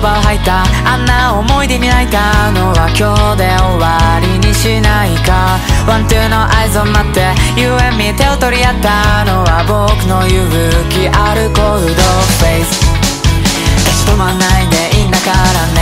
葉を吐いた。あんな思い出に泣いたのは今日で終わりにしないか。ワンツーの合図を待って You and me 手を取り合ったのは僕の勇気。あるコールドフェイス。立ち止まないでいいんだからね。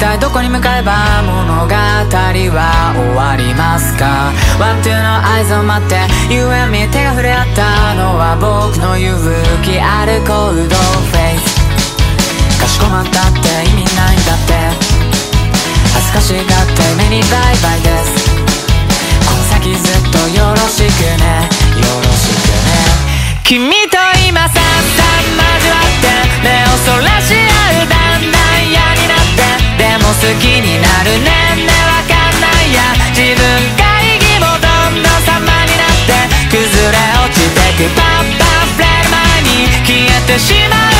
体どこに向かえば物語は終わりますか？ワンツーの合図を待って You and me 手が触れ合ったのは僕の勇気あるコールドフェイス。かしこまったって意味ないんだって。恥ずかしがって目にバイバイです。この先ずっとよろしくね。よろしくね。君きになるねんねわかんないや。自分会議もどんどん様になって崩れ落ちてくパッパフレーム前に消えてしまう。